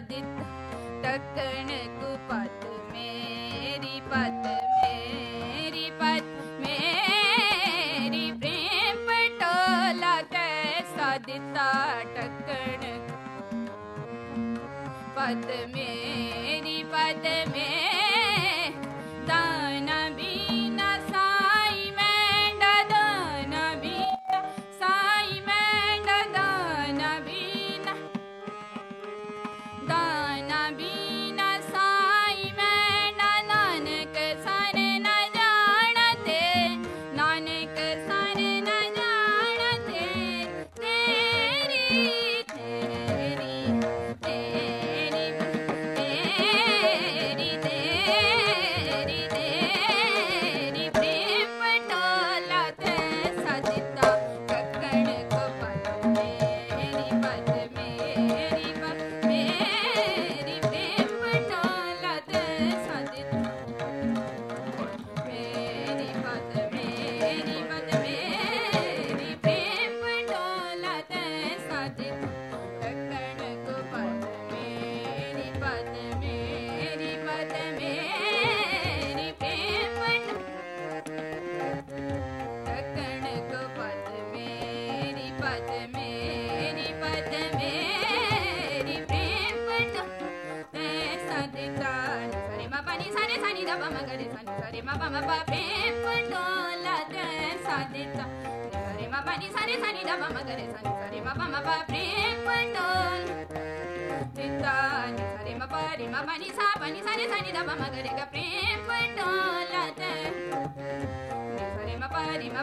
ਦਿੱਤ, ਤਕਣ ਕੋ ਪਤ ਮੇਰੀ ਪਤ ਮੇਰੀ ਪਤ, ਮੇਰੀ ਪ੍ਰੇਮ ਪਟੋਲਾ ਕੈਸਾ ਦਿੱਤਾ ਟਕਣ ਪਤ ਮੇਰੀ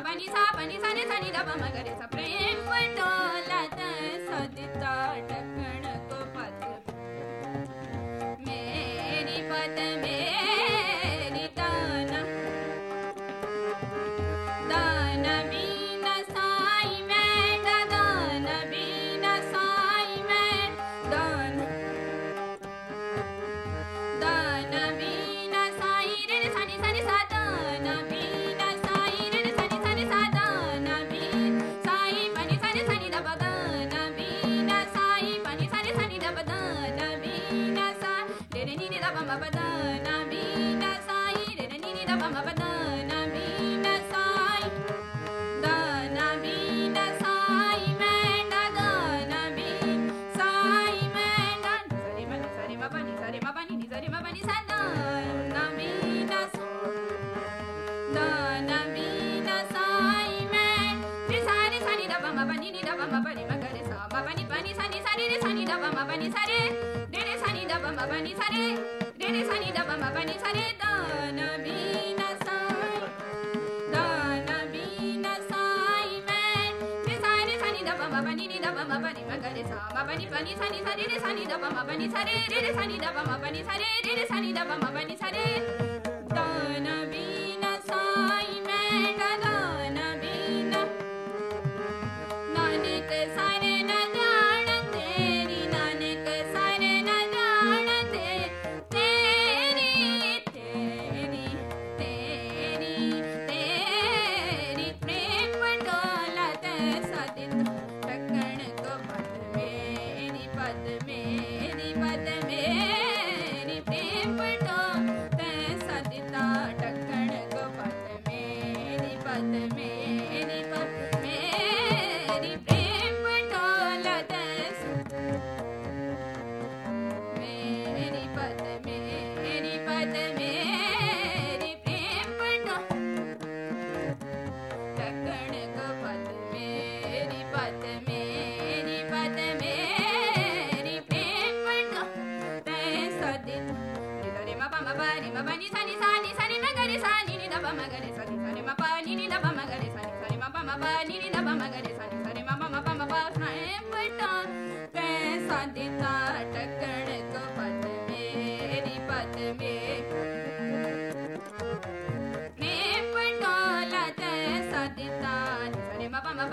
Pani sa ni sa ni da ba ma ga re sa prem pa do la ta sa di ta ta ma pani ni da ba ma pani ma gare sa ma pani pani sa ni sa ni sa ni da ba ma pani re re re da ba ma pani re re re da ba ma pani na sa da na na sa i me ni sa ni sa ni da ba ma pani ni da ba ma pani ma gare sa ma pani pani sa ni sa ba バニーさん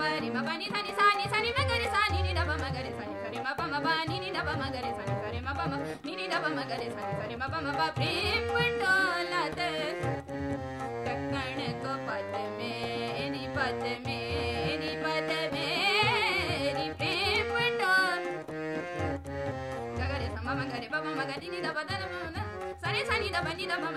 रे मा पा मा पा रे मा पा नि सा नि सा नि सा नि मा गा रे सा नि नि दा पा मा गा रे सा नि सा रे मा पा मा पा नि नि दा पा मा गा रे सा नि सा रे मा पा मा नि नि दा पा मा गा रे सा नि सा रे मा पा मा पा प्रेम पटोला ते टक्कण को पद मेरी पद मेरी पद मेरी प्रेम पटोला गा गा रे सा मा मा गा ba ma ga di ni da ba da da ma na sa re sa ni da ba ni da ba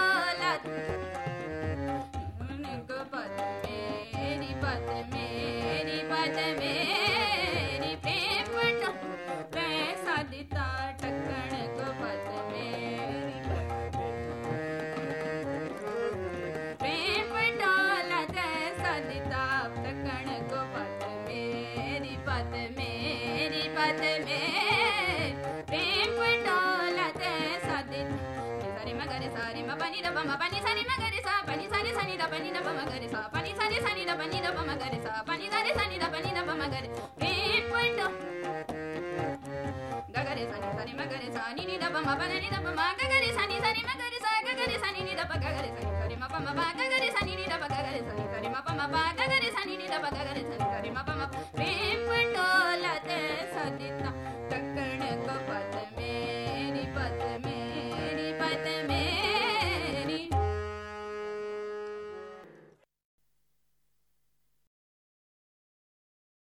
ni da ba ma pani sa ni ma ga re sa pani sa re sa ni da pani da ba ma ga re sa pani sa re sa ni da pani da ba ma ga re sa pani sa re sa ni da pani da ba ma ga re eight point ga ga re sa ni sa ni ma ga re sa ni ni da ba ma ba ni da ba ma ga ga re sa ni sa ni ma ga re sa ga ga re sa ni ni da ba ga ga re sa ni sa ni ma pa ma ba ga ga re sa ni ni da ba ga ga re sa ni sa ni ma pa ma ba ga ga re sa ni ni da ba ga ga re sa ni sa ni ma pa ma eight point la te sa ni ta ta